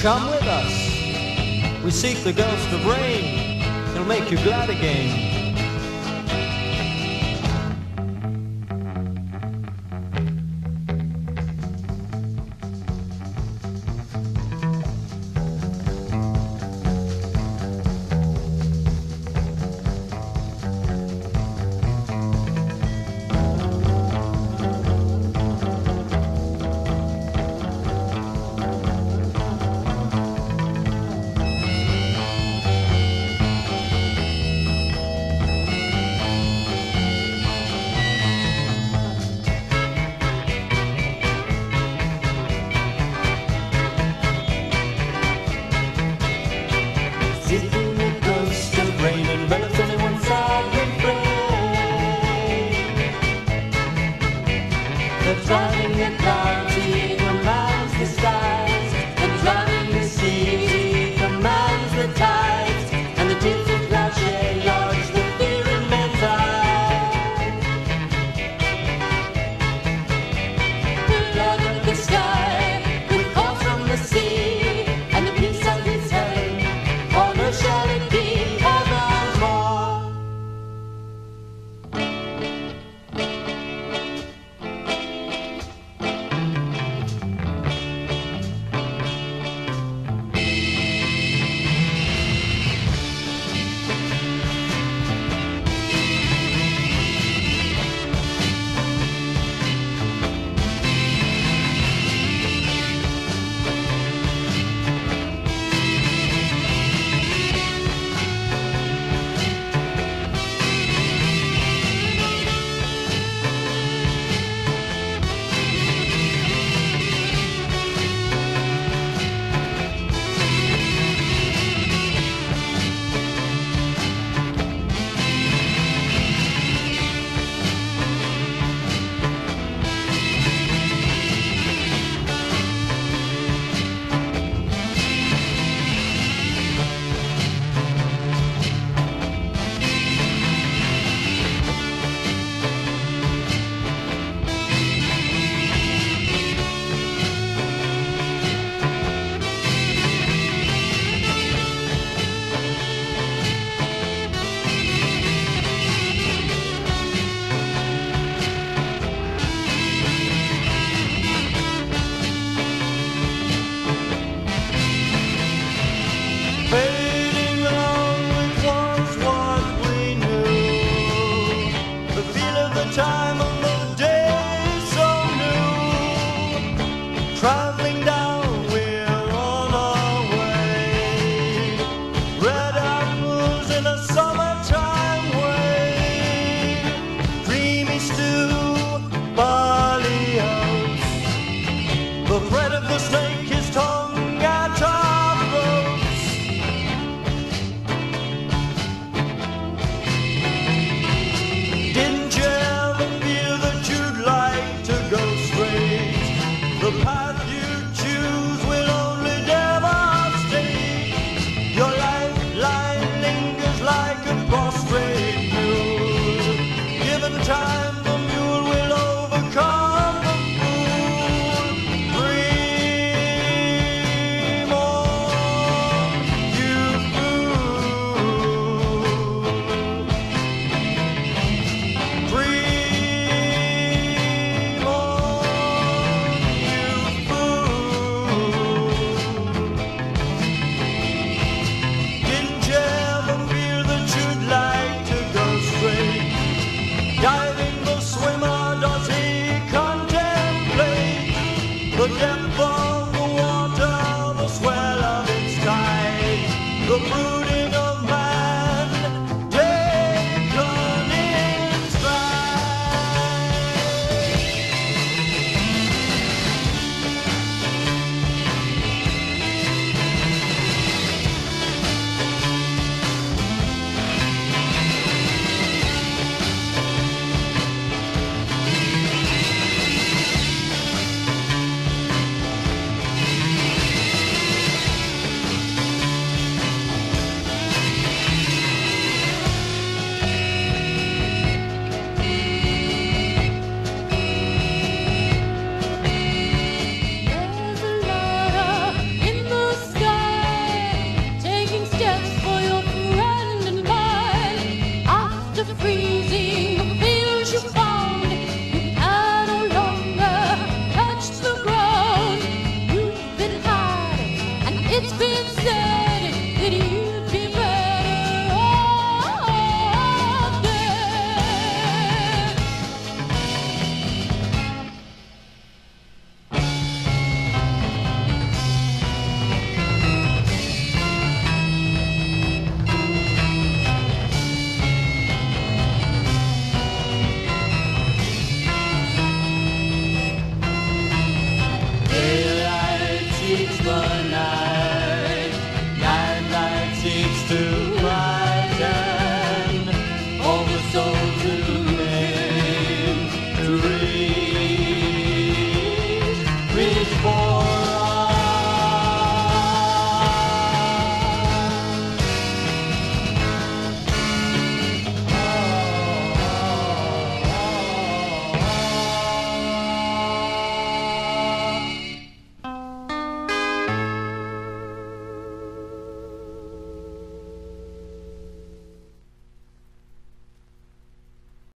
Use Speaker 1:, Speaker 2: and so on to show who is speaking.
Speaker 1: Come with us. We seek the ghost of rain. It'll make you glad again. of driving your car. bread of the snow.